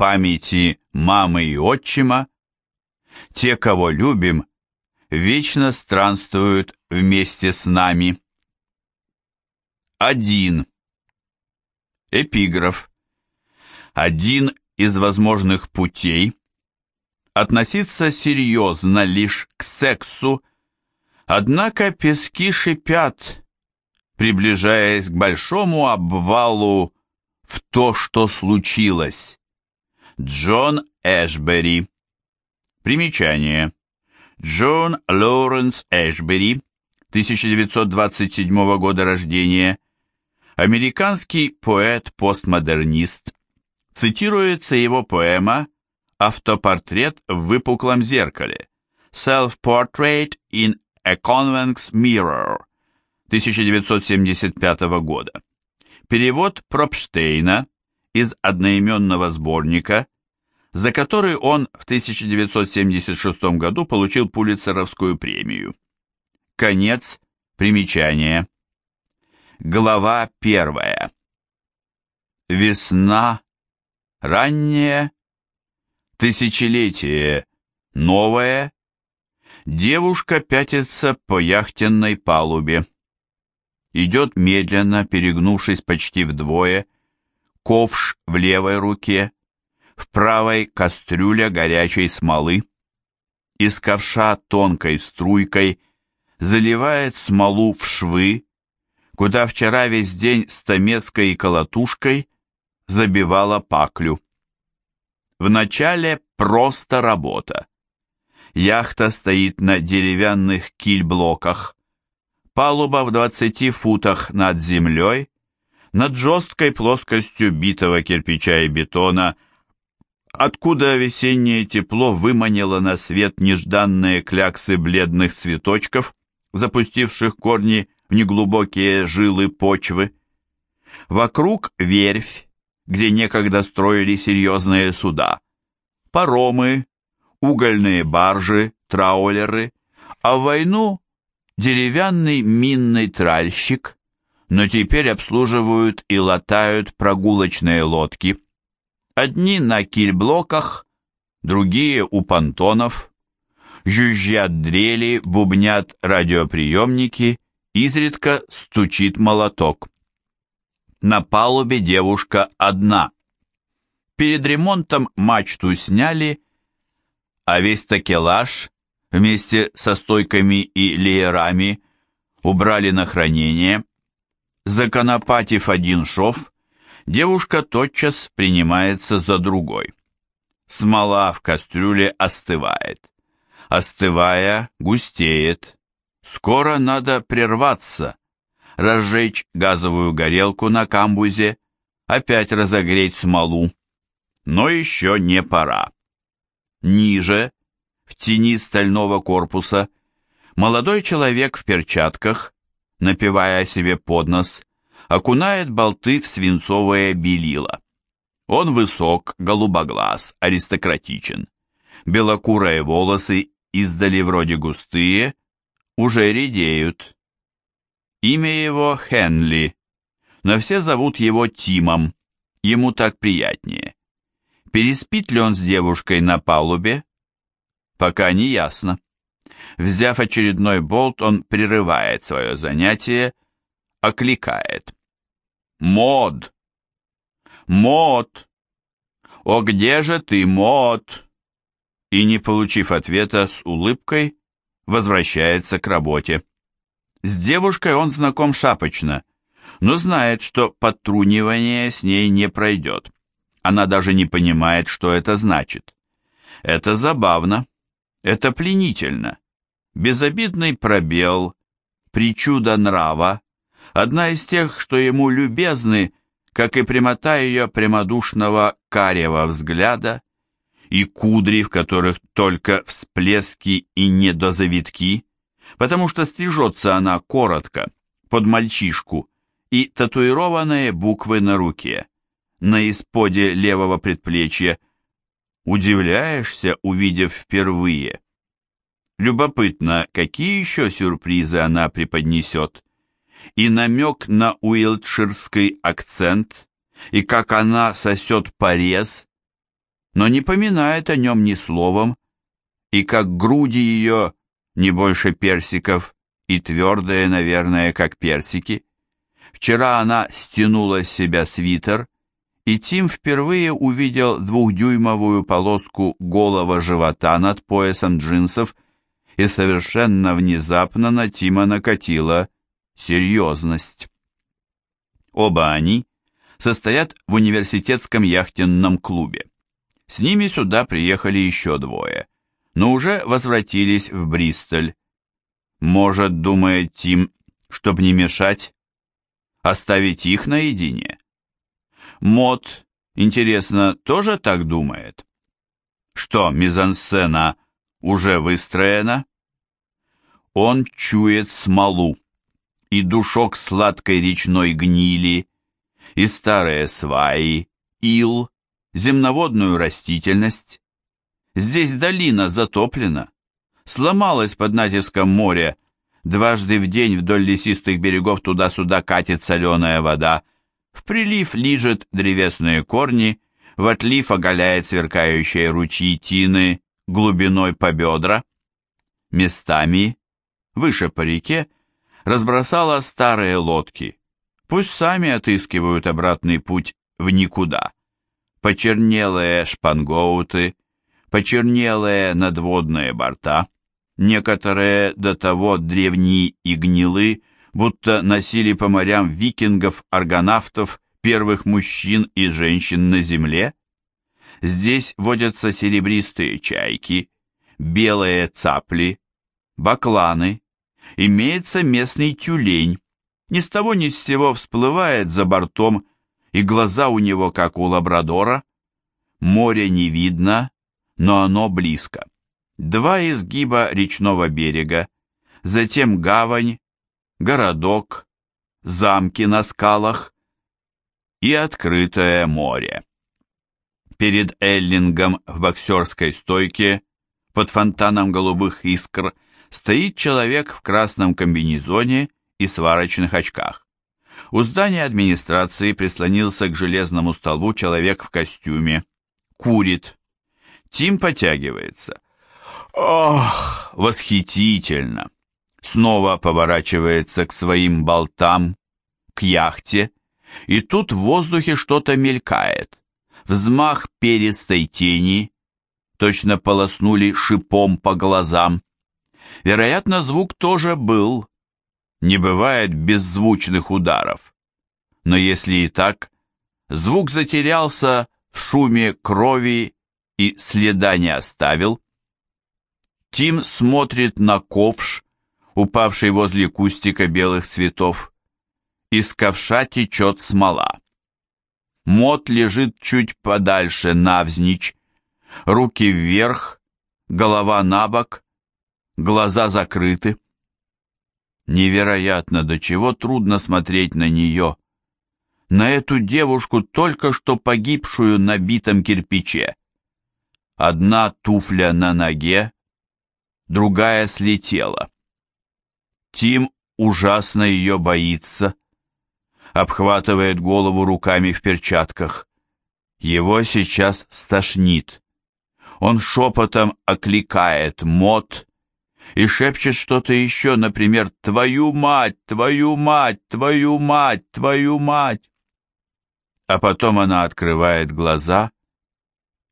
памяти мамы и отчима. Те, кого любим, вечно странствуют вместе с нами. 1. Эпиграф. Один из возможных путей относиться серьезно лишь к сексу, однако пески шипят, приближаясь к большому обвалу в то, что случилось. Джон Эшбери. Примечание. Джон Лоуренс Эшбери, 1927 года рождения, американский поэт-постмодернист. Цитируется его поэма «Автопортрет в выпуклом зеркале» Self-Portrait in a Convex Mirror 1975 года. Перевод Пропштейна из одноименного сборника, за который он в 1976 году получил Пулитцеровскую премию. Конец примечания. Глава первая. Весна, ранняя, тысячелетие, новое, девушка пятится по яхтенной палубе. Идет медленно, перегнувшись почти вдвое, ковш в левой руке, в правой кастрюля горячей смолы. Из ковша тонкой струйкой заливает смолу в швы, куда вчера весь день стамеской и колотушкой забивала паклю. Вначале просто работа. Яхта стоит на деревянных кильблоках. Палуба в 20 футах над землей, над жесткой плоскостью битого кирпича и бетона, откуда весеннее тепло выманило на свет нежданные кляксы бледных цветочков, запустивших корни в неглубокие жилы почвы. Вокруг верфь, где некогда строили серьезные суда, паромы, угольные баржи, траулеры, а в войну деревянный минный тральщик, но теперь обслуживают и латают прогулочные лодки. Одни на кильблоках, другие у понтонов, жужжат дрели, бубнят радиоприемники, изредка стучит молоток. На палубе девушка одна. Перед ремонтом мачту сняли, а весь такелаж вместе со стойками и леерами убрали на хранение. Законопатив один шов, девушка тотчас принимается за другой. Смола в кастрюле остывает остывая, густеет. Скоро надо прерваться, разжечь газовую горелку на камбузе, опять разогреть смолу. Но еще не пора. Ниже, в тени стального корпуса, молодой человек в перчатках, напивая себе под нос, окунает болты в свинцовое белило. Он высок, голубоглаз, аристократичен. Белокурые волосы издали вроде густые, уже редеют. Имя его Хенли, но все зовут его Тимом, ему так приятнее. Переспит ли он с девушкой на палубе? Пока не ясно. Взяв очередной болт, он прерывает свое занятие, окликает. «Мод! Мод! О, где же ты, Мод?» и, не получив ответа с улыбкой, возвращается к работе. С девушкой он знаком шапочно, но знает, что подтрунивание с ней не пройдет. Она даже не понимает, что это значит. Это забавно, это пленительно. Безобидный пробел, причуда нрава, одна из тех, что ему любезны, как и прямота ее прямодушного карего взгляда, и кудри, в которых только всплески и недозавитки, потому что стрижется она коротко, под мальчишку, и татуированные буквы на руке, на исподе левого предплечья. Удивляешься, увидев впервые. Любопытно, какие еще сюрпризы она преподнесет. И намек на уилтширский акцент, и как она сосет порез, но не поминает о нем ни словом, и как груди ее не больше персиков и твердые, наверное, как персики. Вчера она стянула с себя свитер, и Тим впервые увидел двухдюймовую полоску голого живота над поясом джинсов, и совершенно внезапно на Тима накатила серьезность. Оба они состоят в университетском яхтенном клубе. С ними сюда приехали еще двое, но уже возвратились в Бристоль. Может, думает Тим, чтобы не мешать, оставить их наедине? Мод, интересно, тоже так думает? Что, мизансцена уже выстроена? Он чует смолу и душок сладкой речной гнили, и старые сваи, ил, земноводную растительность. Здесь долина затоплена, сломалась под натиском моря, дважды в день вдоль лесистых берегов туда-сюда катит соленая вода, в прилив лижет древесные корни, в отлив оголяет сверкающие ручьи тины глубиной по бедра. Местами, выше по реке, разбросала старые лодки. Пусть сами отыскивают обратный путь в никуда. Почернелые шпангоуты, почернелые надводные борта, некоторые до того древние и гнилы, будто носили по морям викингов, аргонавтов, первых мужчин и женщин на земле. Здесь водятся серебристые чайки, белые цапли, бакланы, имеется местный тюлень, ни с того ни с сего всплывает за бортом, и глаза у него, как у лабрадора. Море не видно, но оно близко. Два изгиба речного берега, затем гавань, городок, замки на скалах и открытое море. Перед Эллингом в боксерской стойке под фонтаном голубых искр стоит человек в красном комбинезоне и сварочных очках. У здания администрации прислонился к железному столбу человек в костюме. Курит. Тим потягивается. Ох, восхитительно! снова поворачивается к своим болтам, к яхте, и тут в воздухе что-то мелькает. Взмах перистой тени, точно полоснули шипом по глазам. Вероятно, звук тоже был. Не бывает беззвучных ударов. Но если и так, звук затерялся в шуме крови и следа не оставил. Тим смотрит на ковш, упавший возле кустика белых цветов. Из ковша течет смола. Мот лежит чуть подальше навзничь, руки вверх, голова на бок, глаза закрыты. Невероятно, до чего трудно смотреть на нее. На эту девушку, только что погибшую на битом кирпиче. Одна туфля на ноге, другая слетела. Тим ужасно ее боится, обхватывает голову руками в перчатках. Его сейчас стошнит. Он шепотом окликает Мот и шепчет что-то еще, например, «Твою мать! Твою мать! Твою мать! Твою мать!» А потом она открывает глаза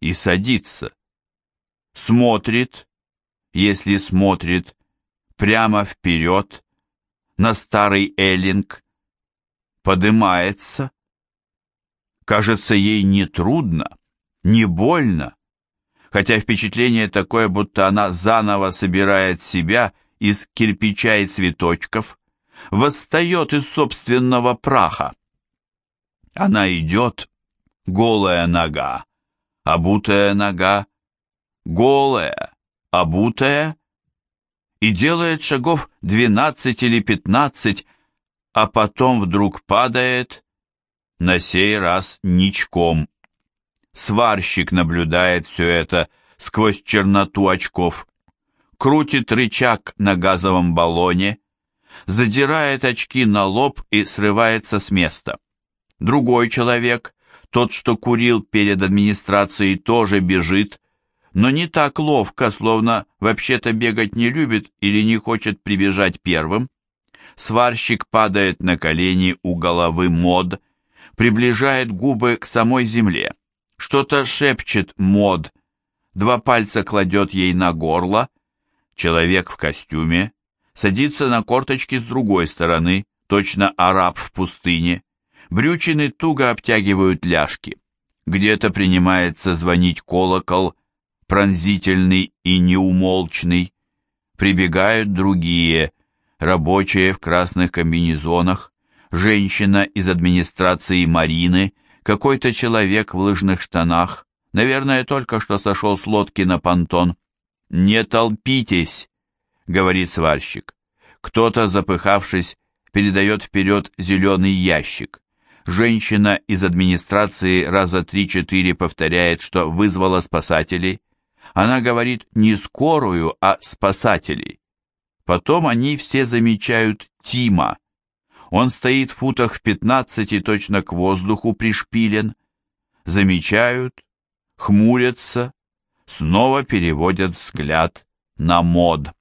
и садится. Смотрит, если смотрит, прямо вперед, на старый эллинг, подымается. Кажется, ей не трудно, не больно, хотя впечатление такое, будто она заново собирает себя из кирпича и цветочков, восстает из собственного праха. Она идет, голая нога, обутая нога, голая, обутая, и делает шагов двенадцать или пятнадцать, а потом вдруг падает, на сей раз ничком. Сварщик наблюдает все это сквозь черноту очков, крутит рычаг на газовом баллоне, задирает очки на лоб и срывается с места. Другой человек, Тот, что курил перед администрацией, тоже бежит, но не так ловко, словно вообще-то бегать не любит или не хочет прибежать первым. Сварщик падает на колени у головы мод, приближает губы к самой земле. Что-то шепчет мод, два пальца кладет ей на горло. Человек в костюме садится на корточки с другой стороны, точно араб в пустыне. Брючины туго обтягивают ляжки. Где-то принимается звонить колокол, пронзительный и неумолчный. Прибегают другие, рабочие в красных комбинезонах, женщина из администрации Марины, какой-то человек в лыжных штанах, наверное, только что сошел с лодки на понтон. «Не толпитесь!» — говорит сварщик. Кто-то, запыхавшись, передает вперед зеленый ящик. Женщина из администрации раза три-четыре повторяет, что вызвала спасателей. Она говорит не скорую, а спасателей. Потом они все замечают Тима. Он стоит в футах в пятнадцати точно к воздуху пришпилен. Замечают, хмурятся, снова переводят взгляд на мод.